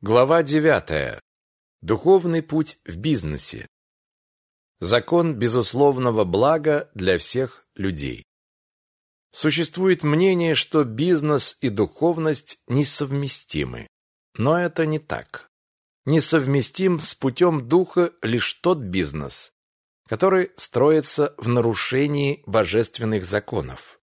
Глава 9. Духовный путь в бизнесе. Закон безусловного блага для всех людей. Существует мнение, что бизнес и духовность несовместимы. Но это не так. Несовместим с путем духа лишь тот бизнес, который строится в нарушении божественных законов.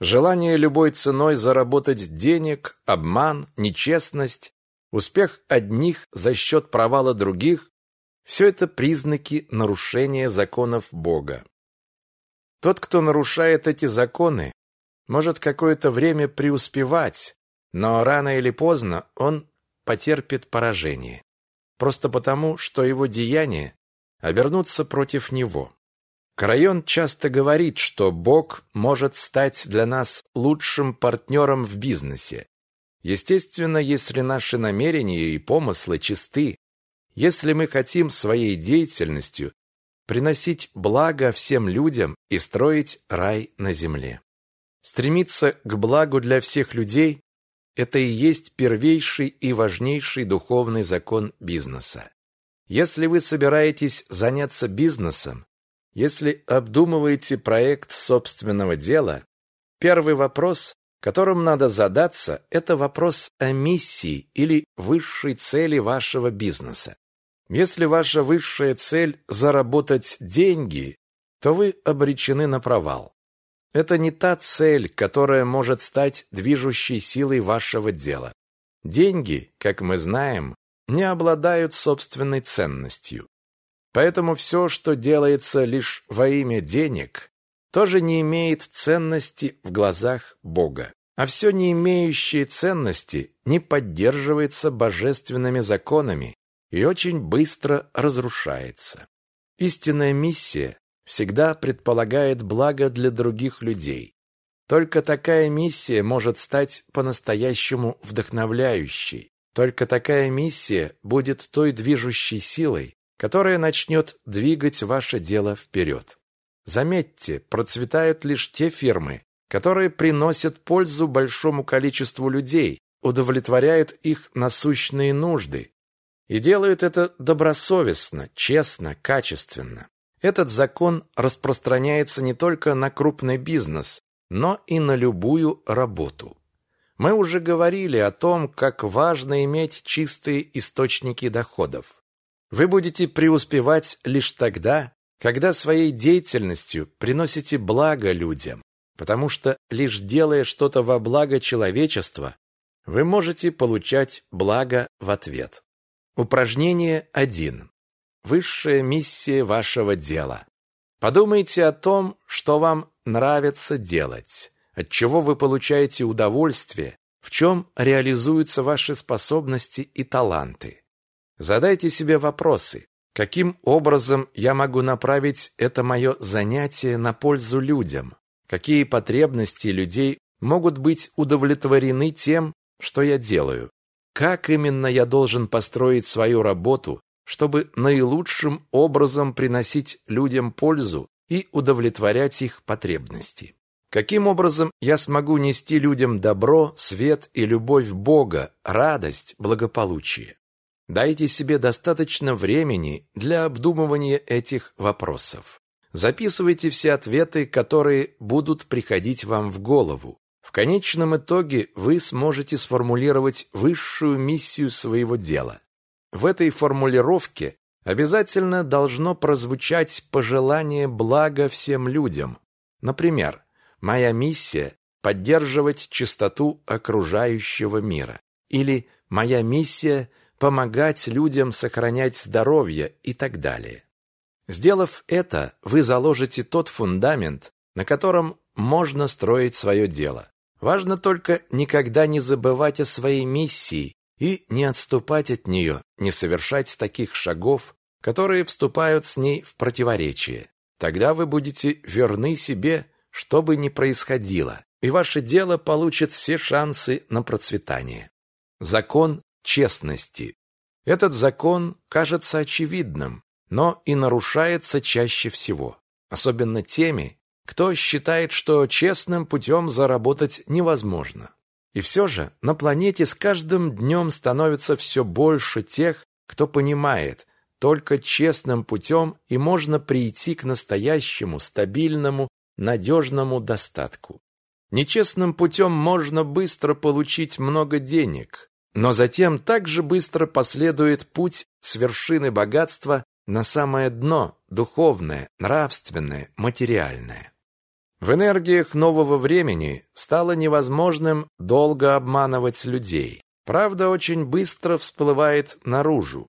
Желание любой ценой заработать денег, обман, нечестность Успех одних за счет провала других – все это признаки нарушения законов Бога. Тот, кто нарушает эти законы, может какое-то время преуспевать, но рано или поздно он потерпит поражение. Просто потому, что его деяния обернутся против него. Крайон часто говорит, что Бог может стать для нас лучшим партнером в бизнесе. Естественно, если наши намерения и помыслы чисты, если мы хотим своей деятельностью приносить благо всем людям и строить рай на земле. Стремиться к благу для всех людей – это и есть первейший и важнейший духовный закон бизнеса. Если вы собираетесь заняться бизнесом, если обдумываете проект собственного дела, первый вопрос которым надо задаться, это вопрос о миссии или высшей цели вашего бизнеса. Если ваша высшая цель – заработать деньги, то вы обречены на провал. Это не та цель, которая может стать движущей силой вашего дела. Деньги, как мы знаем, не обладают собственной ценностью. Поэтому все, что делается лишь во имя денег, тоже не имеет ценности в глазах Бога. А все не имеющее ценности не поддерживается божественными законами и очень быстро разрушается. Истинная миссия всегда предполагает благо для других людей. Только такая миссия может стать по-настоящему вдохновляющей. Только такая миссия будет той движущей силой, которая начнет двигать ваше дело вперед. Заметьте, процветают лишь те фирмы, которые приносят пользу большому количеству людей, удовлетворяют их насущные нужды и делают это добросовестно, честно, качественно. Этот закон распространяется не только на крупный бизнес, но и на любую работу. Мы уже говорили о том, как важно иметь чистые источники доходов. Вы будете преуспевать лишь тогда, когда своей деятельностью приносите благо людям, потому что лишь делая что-то во благо человечества, вы можете получать благо в ответ. Упражнение 1. Высшая миссия вашего дела. Подумайте о том, что вам нравится делать, от чего вы получаете удовольствие, в чем реализуются ваши способности и таланты. Задайте себе вопросы. Каким образом я могу направить это мое занятие на пользу людям? Какие потребности людей могут быть удовлетворены тем, что я делаю? Как именно я должен построить свою работу, чтобы наилучшим образом приносить людям пользу и удовлетворять их потребности? Каким образом я смогу нести людям добро, свет и любовь Бога, радость, благополучие? Дайте себе достаточно времени для обдумывания этих вопросов. Записывайте все ответы, которые будут приходить вам в голову. В конечном итоге вы сможете сформулировать высшую миссию своего дела. В этой формулировке обязательно должно прозвучать пожелание блага всем людям. Например, «Моя миссия – поддерживать чистоту окружающего мира» или «Моя миссия – помогать людям сохранять здоровье и так далее. Сделав это, вы заложите тот фундамент, на котором можно строить свое дело. Важно только никогда не забывать о своей миссии и не отступать от нее, не совершать таких шагов, которые вступают с ней в противоречие. Тогда вы будете верны себе, что бы ни происходило, и ваше дело получит все шансы на процветание. Закон честности. Этот закон кажется очевидным, но и нарушается чаще всего, особенно теми, кто считает, что честным путем заработать невозможно. И все же на планете с каждым днем становится все больше тех, кто понимает, только честным путем и можно прийти к настоящему, стабильному, надежному достатку. Нечестным путем можно быстро получить много денег, но затем также быстро последует путь с вершины богатства на самое дно, духовное, нравственное, материальное. В энергиях нового времени стало невозможным долго обманывать людей. Правда очень быстро всплывает наружу.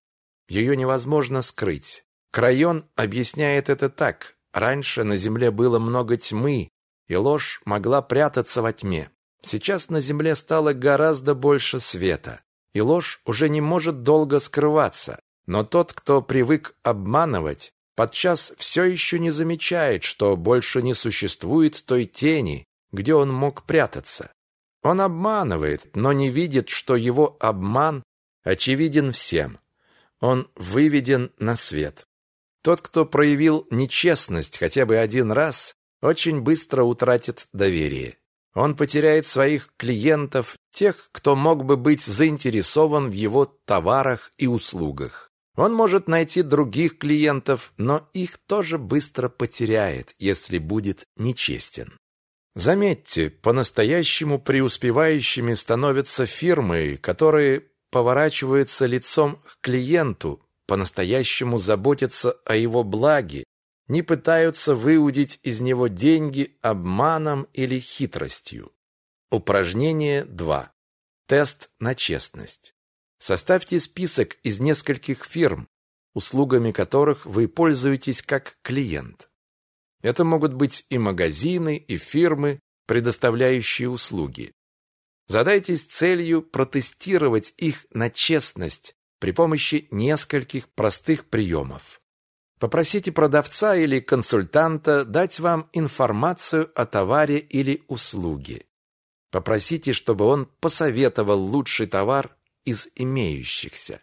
Ее невозможно скрыть. Крайон объясняет это так. Раньше на земле было много тьмы, и ложь могла прятаться во тьме. Сейчас на земле стало гораздо больше света, и ложь уже не может долго скрываться. Но тот, кто привык обманывать, подчас все еще не замечает, что больше не существует той тени, где он мог прятаться. Он обманывает, но не видит, что его обман очевиден всем. Он выведен на свет. Тот, кто проявил нечестность хотя бы один раз, очень быстро утратит доверие. Он потеряет своих клиентов, тех, кто мог бы быть заинтересован в его товарах и услугах. Он может найти других клиентов, но их тоже быстро потеряет, если будет нечестен. Заметьте, по-настоящему преуспевающими становятся фирмы, которые поворачиваются лицом к клиенту, по-настоящему заботятся о его благе, не пытаются выудить из него деньги обманом или хитростью. Упражнение 2. Тест на честность. Составьте список из нескольких фирм, услугами которых вы пользуетесь как клиент. Это могут быть и магазины, и фирмы, предоставляющие услуги. Задайтесь целью протестировать их на честность при помощи нескольких простых приемов. Попросите продавца или консультанта дать вам информацию о товаре или услуге. Попросите, чтобы он посоветовал лучший товар из имеющихся.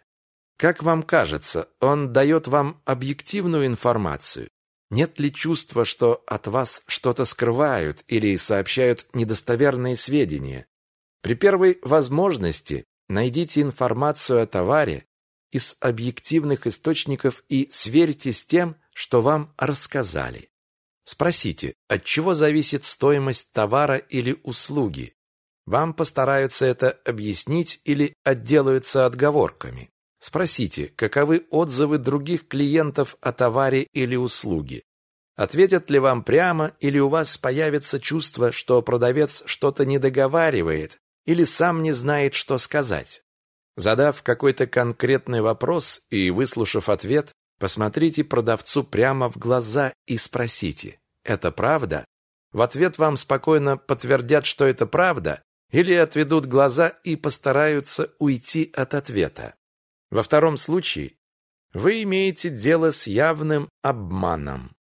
Как вам кажется, он дает вам объективную информацию? Нет ли чувства, что от вас что-то скрывают или сообщают недостоверные сведения? При первой возможности найдите информацию о товаре из объективных источников и сверьте с тем, что вам рассказали. Спросите, от чего зависит стоимость товара или услуги? Вам постараются это объяснить или отделаются отговорками. Спросите, каковы отзывы других клиентов о товаре или услуге. Ответят ли вам прямо, или у вас появится чувство, что продавец что-то не договаривает или сам не знает, что сказать. Задав какой-то конкретный вопрос и выслушав ответ, посмотрите продавцу прямо в глаза и спросите: "Это правда?" В ответ вам спокойно подтвердят, что это правда, или отведут глаза и постараются уйти от ответа. Во втором случае вы имеете дело с явным обманом.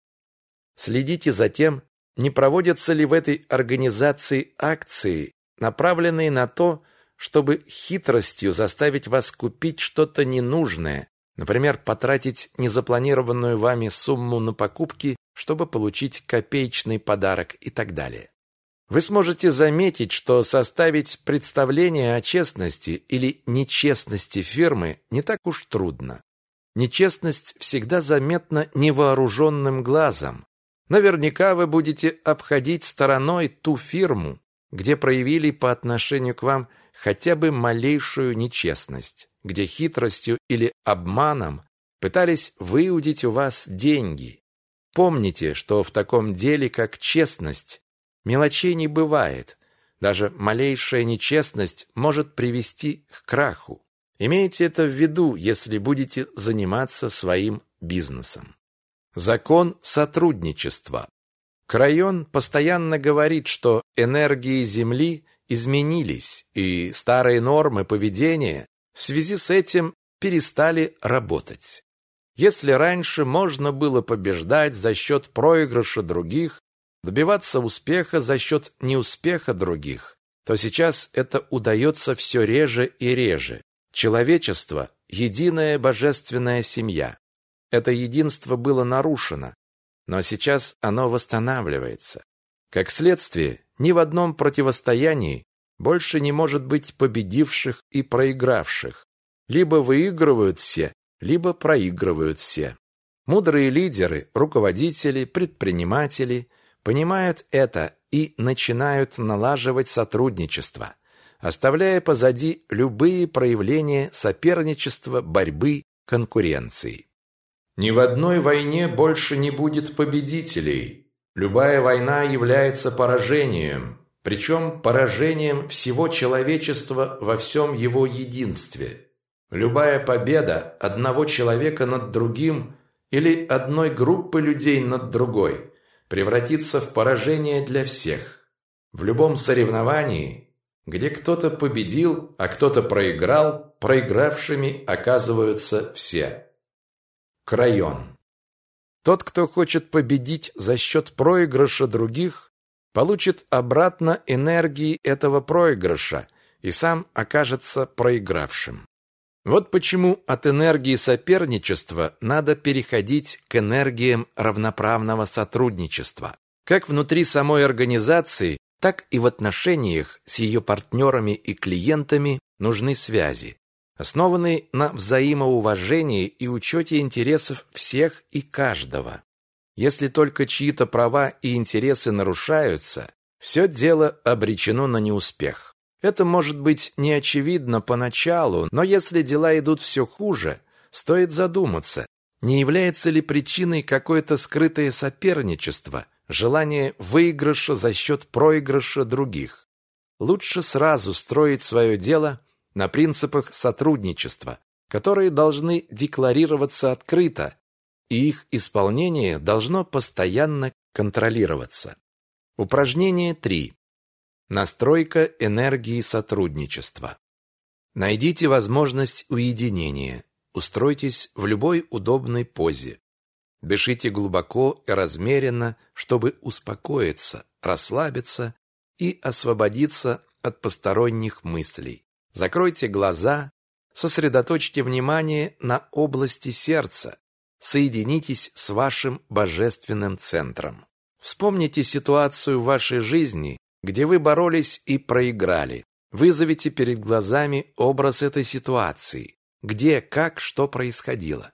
Следите за тем, не проводятся ли в этой организации акции, направленные на то, чтобы хитростью заставить вас купить что-то ненужное, например, потратить незапланированную вами сумму на покупки, чтобы получить копеечный подарок и так далее. Вы сможете заметить, что составить представление о честности или нечестности фирмы не так уж трудно. Нечестность всегда заметна невооруженным глазом. Наверняка вы будете обходить стороной ту фирму, где проявили по отношению к вам хотя бы малейшую нечестность, где хитростью или обманом пытались выудить у вас деньги. Помните, что в таком деле, как честность, Мелочей не бывает. Даже малейшая нечестность может привести к краху. Имейте это в виду, если будете заниматься своим бизнесом. Закон сотрудничества. Крайон постоянно говорит, что энергии Земли изменились, и старые нормы поведения в связи с этим перестали работать. Если раньше можно было побеждать за счет проигрыша других, добиваться успеха за счет неуспеха других, то сейчас это удается все реже и реже. Человечество – единая божественная семья. Это единство было нарушено, но сейчас оно восстанавливается. Как следствие, ни в одном противостоянии больше не может быть победивших и проигравших. Либо выигрывают все, либо проигрывают все. Мудрые лидеры, руководители, предприниматели понимают это и начинают налаживать сотрудничество, оставляя позади любые проявления соперничества, борьбы, конкуренции. Ни в одной войне больше не будет победителей. Любая война является поражением, причем поражением всего человечества во всем его единстве. Любая победа одного человека над другим или одной группы людей над другой превратится в поражение для всех. В любом соревновании, где кто-то победил, а кто-то проиграл, проигравшими оказываются все. Крайон. Тот, кто хочет победить за счет проигрыша других, получит обратно энергии этого проигрыша и сам окажется проигравшим. Вот почему от энергии соперничества надо переходить к энергиям равноправного сотрудничества. Как внутри самой организации, так и в отношениях с ее партнерами и клиентами нужны связи основанный на взаимоуважении и учете интересов всех и каждого. Если только чьи-то права и интересы нарушаются, все дело обречено на неуспех. Это может быть не очевидно поначалу, но если дела идут все хуже, стоит задуматься, не является ли причиной какое-то скрытое соперничество, желание выигрыша за счет проигрыша других. Лучше сразу строить свое дело на принципах сотрудничества, которые должны декларироваться открыто, и их исполнение должно постоянно контролироваться. Упражнение 3. Настройка энергии сотрудничества. Найдите возможность уединения. Устройтесь в любой удобной позе. Дышите глубоко и размеренно, чтобы успокоиться, расслабиться и освободиться от посторонних мыслей. Закройте глаза, сосредоточьте внимание на области сердца, соединитесь с вашим божественным центром. Вспомните ситуацию в вашей жизни, где вы боролись и проиграли. Вызовите перед глазами образ этой ситуации, где, как, что происходило.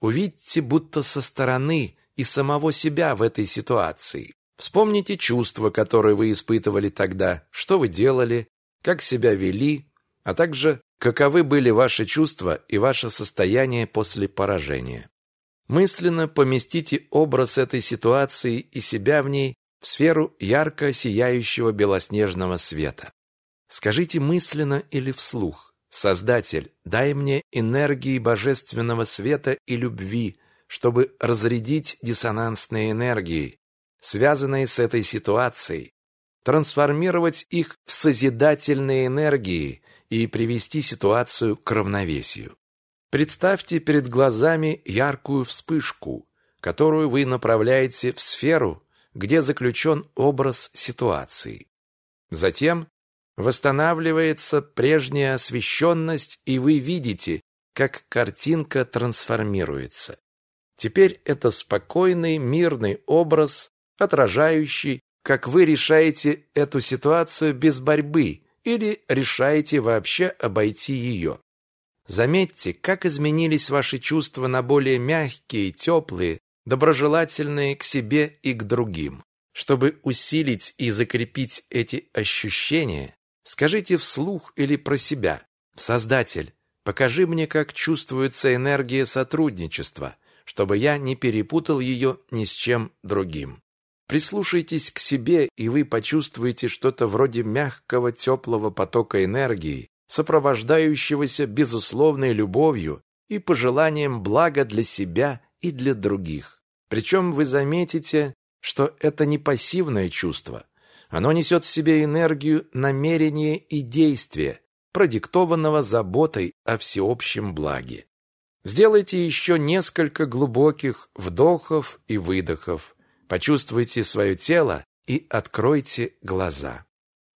Увидьте будто со стороны и самого себя в этой ситуации. Вспомните чувства, которые вы испытывали тогда, что вы делали, как себя вели, а также каковы были ваши чувства и ваше состояние после поражения. Мысленно поместите образ этой ситуации и себя в ней в сферу ярко сияющего белоснежного света. Скажите мысленно или вслух «Создатель, дай мне энергии божественного света и любви, чтобы разрядить диссонансные энергии, связанные с этой ситуацией, трансформировать их в созидательные энергии, и привести ситуацию к равновесию. Представьте перед глазами яркую вспышку, которую вы направляете в сферу, где заключен образ ситуации. Затем восстанавливается прежняя освещенность, и вы видите, как картинка трансформируется. Теперь это спокойный, мирный образ, отражающий, как вы решаете эту ситуацию без борьбы, или решаете вообще обойти ее. Заметьте, как изменились ваши чувства на более мягкие, теплые, доброжелательные к себе и к другим. Чтобы усилить и закрепить эти ощущения, скажите вслух или про себя «Создатель, покажи мне, как чувствуется энергия сотрудничества, чтобы я не перепутал ее ни с чем другим». Прислушайтесь к себе, и вы почувствуете что-то вроде мягкого теплого потока энергии, сопровождающегося безусловной любовью и пожеланием блага для себя и для других. Причем вы заметите, что это не пассивное чувство. Оно несет в себе энергию намерения и действия, продиктованного заботой о всеобщем благе. Сделайте еще несколько глубоких вдохов и выдохов, Почувствуйте свое тело и откройте глаза.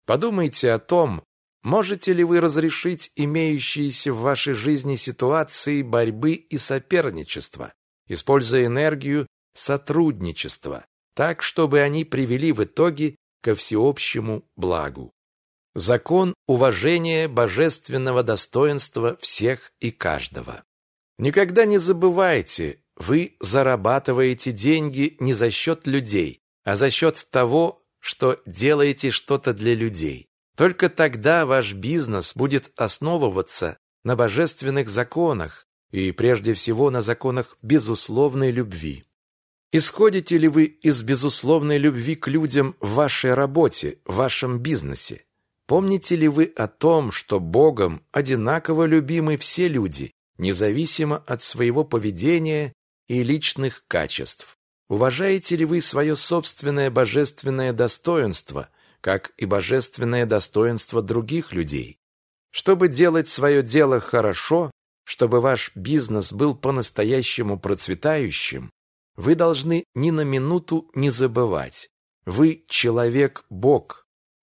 Подумайте о том, можете ли вы разрешить имеющиеся в вашей жизни ситуации борьбы и соперничества, используя энергию сотрудничества, так, чтобы они привели в итоге ко всеобщему благу. Закон уважения божественного достоинства всех и каждого. Никогда не забывайте, вы зарабатываете деньги не за счет людей, а за счет того, что делаете что-то для людей. Только тогда ваш бизнес будет основываться на божественных законах и прежде всего на законах безусловной любви. Исходите ли вы из безусловной любви к людям в вашей работе, в вашем бизнесе? Помните ли вы о том, что Богом одинаково любимы все люди, независимо от своего поведения и личных качеств? Уважаете ли вы свое собственное божественное достоинство, как и божественное достоинство других людей? Чтобы делать свое дело хорошо, чтобы ваш бизнес был по-настоящему процветающим, вы должны ни на минуту не забывать. Вы человек-бог,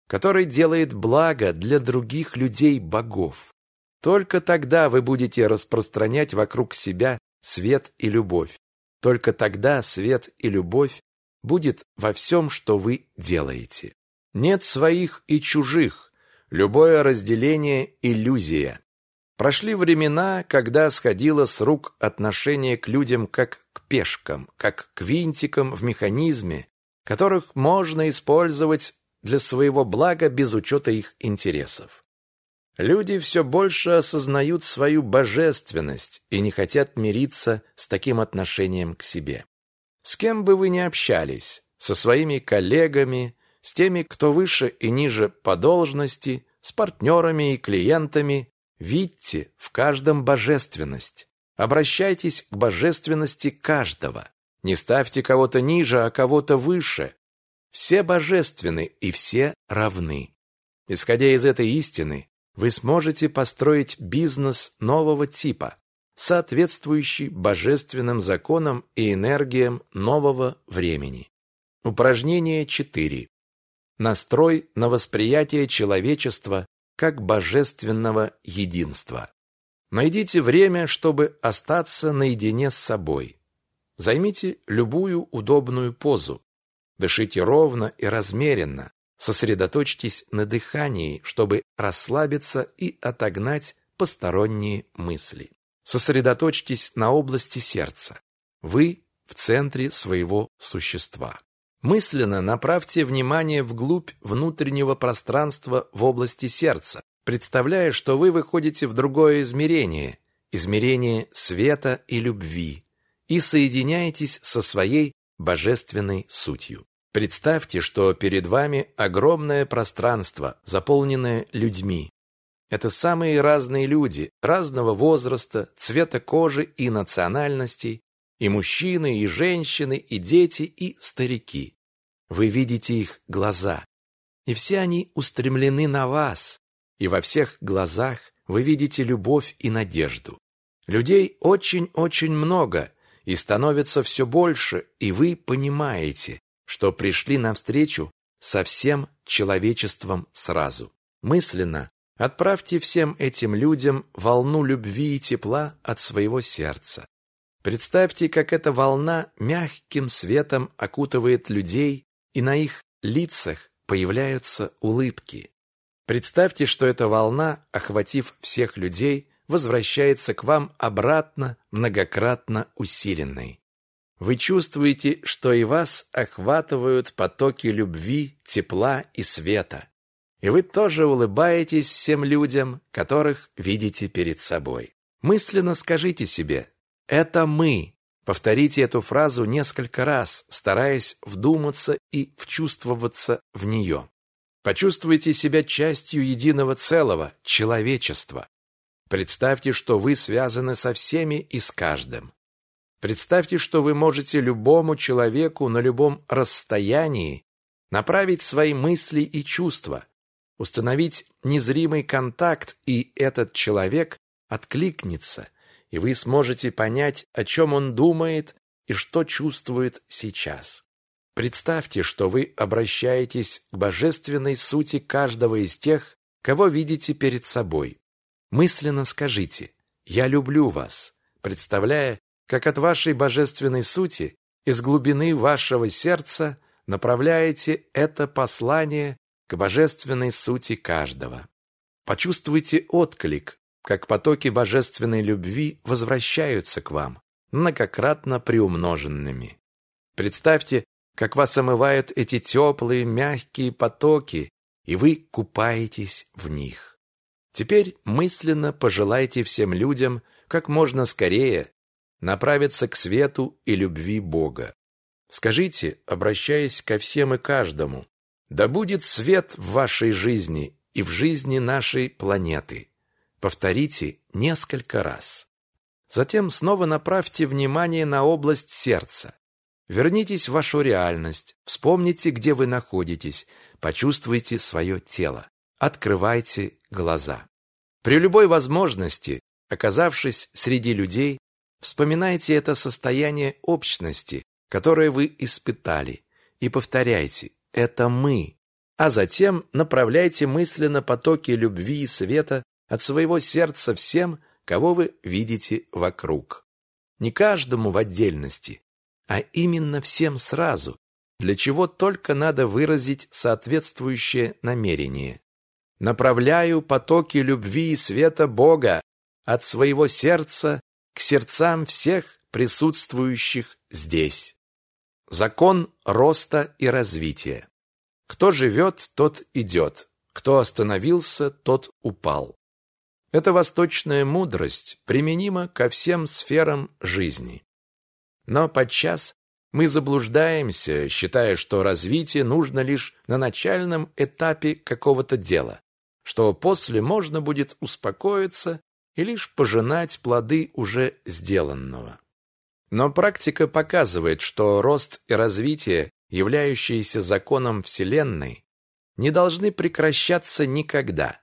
который делает благо для других людей-богов. Только тогда вы будете распространять вокруг себя свет и любовь. Только тогда свет и любовь будет во всем, что вы делаете. Нет своих и чужих. Любое разделение – иллюзия. Прошли времена, когда сходило с рук отношение к людям как к пешкам, как к винтикам в механизме, которых можно использовать для своего блага без учета их интересов. Люди все больше осознают свою божественность и не хотят мириться с таким отношением к себе. С кем бы вы ни общались, со своими коллегами, с теми, кто выше и ниже по должности, с партнерами и клиентами, Видьте в каждом божественность. Обращайтесь к божественности каждого. Не ставьте кого-то ниже, а кого-то выше. Все божественны и все равны. Исходя из этой истины, вы сможете построить бизнес нового типа, соответствующий божественным законам и энергиям нового времени. Упражнение 4. Настрой на восприятие человечества как божественного единства. Найдите время, чтобы остаться наедине с собой. Займите любую удобную позу. Дышите ровно и размеренно. Сосредоточьтесь на дыхании, чтобы расслабиться и отогнать посторонние мысли. Сосредоточьтесь на области сердца. Вы в центре своего существа. Мысленно направьте внимание вглубь внутреннего пространства в области сердца, представляя, что вы выходите в другое измерение, измерение света и любви, и соединяетесь со своей божественной сутью. Представьте, что перед вами огромное пространство, заполненное людьми. Это самые разные люди, разного возраста, цвета кожи и национальностей, и мужчины, и женщины, и дети, и старики. Вы видите их глаза, и все они устремлены на вас, и во всех глазах вы видите любовь и надежду. Людей очень-очень много, и становится все больше, и вы понимаете, что пришли навстречу со всем человечеством сразу. Мысленно отправьте всем этим людям волну любви и тепла от своего сердца. Представьте, как эта волна мягким светом окутывает людей, и на их лицах появляются улыбки. Представьте, что эта волна, охватив всех людей, возвращается к вам обратно, многократно усиленной. Вы чувствуете, что и вас охватывают потоки любви, тепла и света. И вы тоже улыбаетесь всем людям, которых видите перед собой. Мысленно скажите себе «Это мы». Повторите эту фразу несколько раз, стараясь вдуматься и вчувствоваться в нее. Почувствуйте себя частью единого целого, человечества. Представьте, что вы связаны со всеми и с каждым. Представьте, что вы можете любому человеку на любом расстоянии направить свои мысли и чувства, установить незримый контакт, и этот человек откликнется – и вы сможете понять, о чем он думает и что чувствует сейчас. Представьте, что вы обращаетесь к божественной сути каждого из тех, кого видите перед собой. Мысленно скажите «Я люблю вас», представляя, как от вашей божественной сути из глубины вашего сердца направляете это послание к божественной сути каждого. Почувствуйте отклик, как потоки божественной любви возвращаются к вам, многократно приумноженными. Представьте, как вас омывают эти теплые, мягкие потоки, и вы купаетесь в них. Теперь мысленно пожелайте всем людям как можно скорее направиться к свету и любви Бога. Скажите, обращаясь ко всем и каждому, да будет свет в вашей жизни и в жизни нашей планеты. Повторите несколько раз. Затем снова направьте внимание на область сердца. Вернитесь в вашу реальность, вспомните, где вы находитесь, почувствуйте свое тело. Открывайте глаза. При любой возможности, оказавшись среди людей, вспоминайте это состояние общности, которое вы испытали, и повторяйте «это мы», а затем направляйте мысленно потоки любви и света от своего сердца всем, кого вы видите вокруг. Не каждому в отдельности, а именно всем сразу, для чего только надо выразить соответствующее намерение. Направляю потоки любви и света Бога от своего сердца к сердцам всех присутствующих здесь. Закон роста и развития. Кто живет, тот идет. Кто остановился, тот упал. Эта восточная мудрость применима ко всем сферам жизни. Но подчас мы заблуждаемся, считая, что развитие нужно лишь на начальном этапе какого-то дела, что после можно будет успокоиться и лишь пожинать плоды уже сделанного. Но практика показывает, что рост и развитие являющиеся законом Вселенной, не должны прекращаться никогда,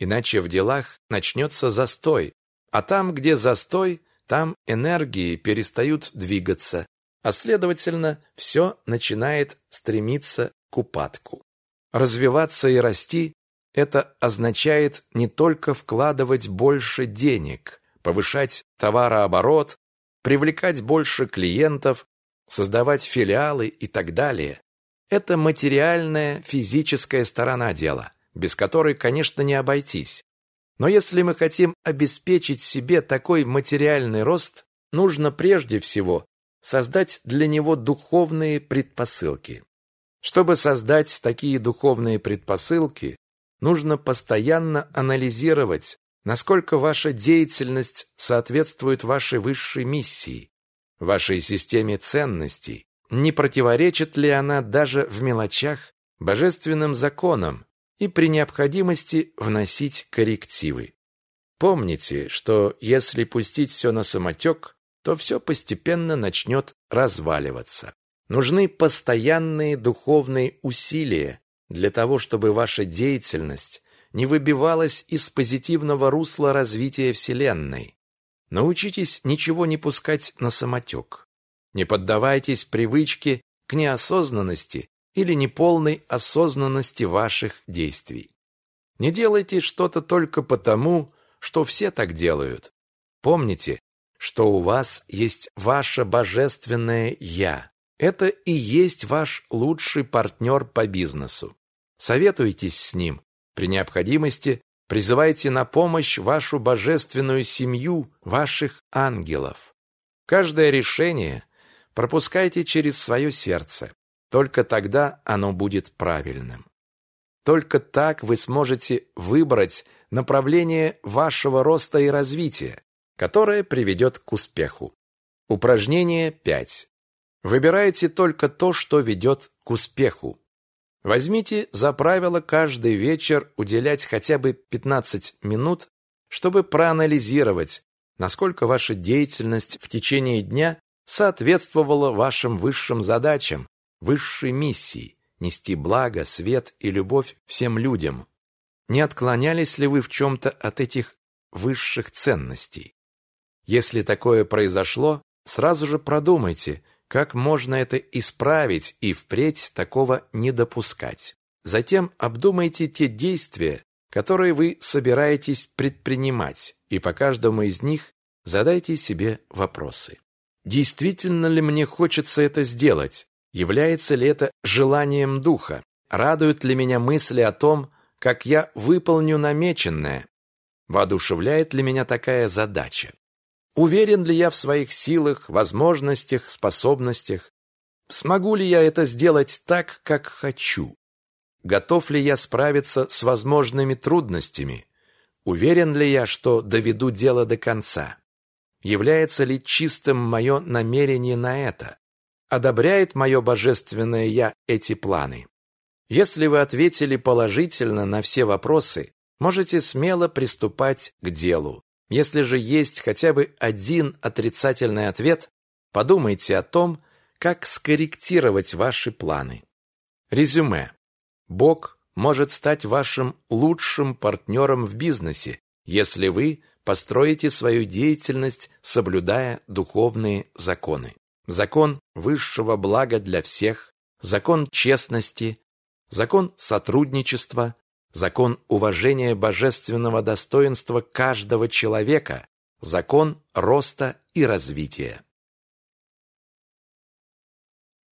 иначе в делах начнется застой, а там, где застой, там энергии перестают двигаться, а следовательно, все начинает стремиться к упадку. Развиваться и расти – это означает не только вкладывать больше денег, повышать товарооборот, привлекать больше клиентов, создавать филиалы и так далее. Это материальная, физическая сторона дела, без которой, конечно, не обойтись. Но если мы хотим обеспечить себе такой материальный рост, нужно прежде всего создать для него духовные предпосылки. Чтобы создать такие духовные предпосылки, нужно постоянно анализировать, насколько ваша деятельность соответствует вашей высшей миссии, вашей системе ценностей, не противоречит ли она даже в мелочах божественным законам и при необходимости вносить коррективы. Помните, что если пустить все на самотек, то все постепенно начнет разваливаться. Нужны постоянные духовные усилия для того, чтобы ваша деятельность не выбивалась из позитивного русла развития Вселенной, Научитесь ничего не пускать на самотек. Не поддавайтесь привычке к неосознанности или неполной осознанности ваших действий. Не делайте что-то только потому, что все так делают. Помните, что у вас есть ваше божественное «Я». Это и есть ваш лучший партнер по бизнесу. Советуйтесь с ним. При необходимости Призывайте на помощь вашу божественную семью, ваших ангелов. Каждое решение пропускайте через свое сердце. Только тогда оно будет правильным. Только так вы сможете выбрать направление вашего роста и развития, которое приведет к успеху. Упражнение 5. Выбирайте только то, что ведет к успеху. Возьмите за правило каждый вечер уделять хотя бы 15 минут, чтобы проанализировать, насколько ваша деятельность в течение дня соответствовала вашим высшим задачам, высшей миссии нести благо, свет и любовь всем людям. Не отклонялись ли вы в чем-то от этих высших ценностей? Если такое произошло, сразу же продумайте, как можно это исправить и впредь такого не допускать? Затем обдумайте те действия, которые вы собираетесь предпринимать, и по каждому из них задайте себе вопросы. Действительно ли мне хочется это сделать? Является ли это желанием духа? Радуют ли меня мысли о том, как я выполню намеченное? Воодушевляет ли меня такая задача? Уверен ли я в своих силах, возможностях, способностях? Смогу ли я это сделать так, как хочу? Готов ли я справиться с возможными трудностями? Уверен ли я, что доведу дело до конца? Является ли чистым мое намерение на это? Одобряет мое божественное «Я» эти планы? Если вы ответили положительно на все вопросы, можете смело приступать к делу. Если же есть хотя бы один отрицательный ответ, подумайте о том, как скорректировать ваши планы. Резюме. Бог может стать вашим лучшим партнером в бизнесе, если вы построите свою деятельность, соблюдая духовные законы. Закон высшего блага для всех, закон честности, закон сотрудничества, закон уважения божественного достоинства каждого человека, закон роста и развития.